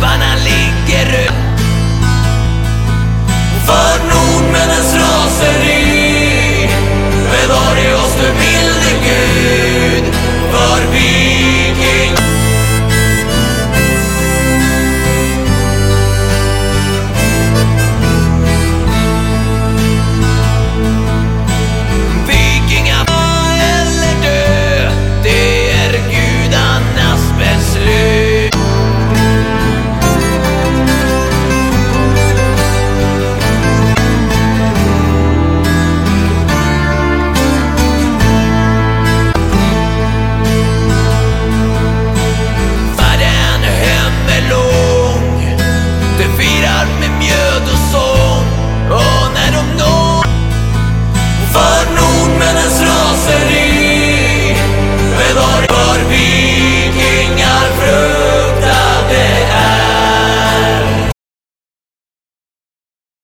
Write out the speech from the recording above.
van a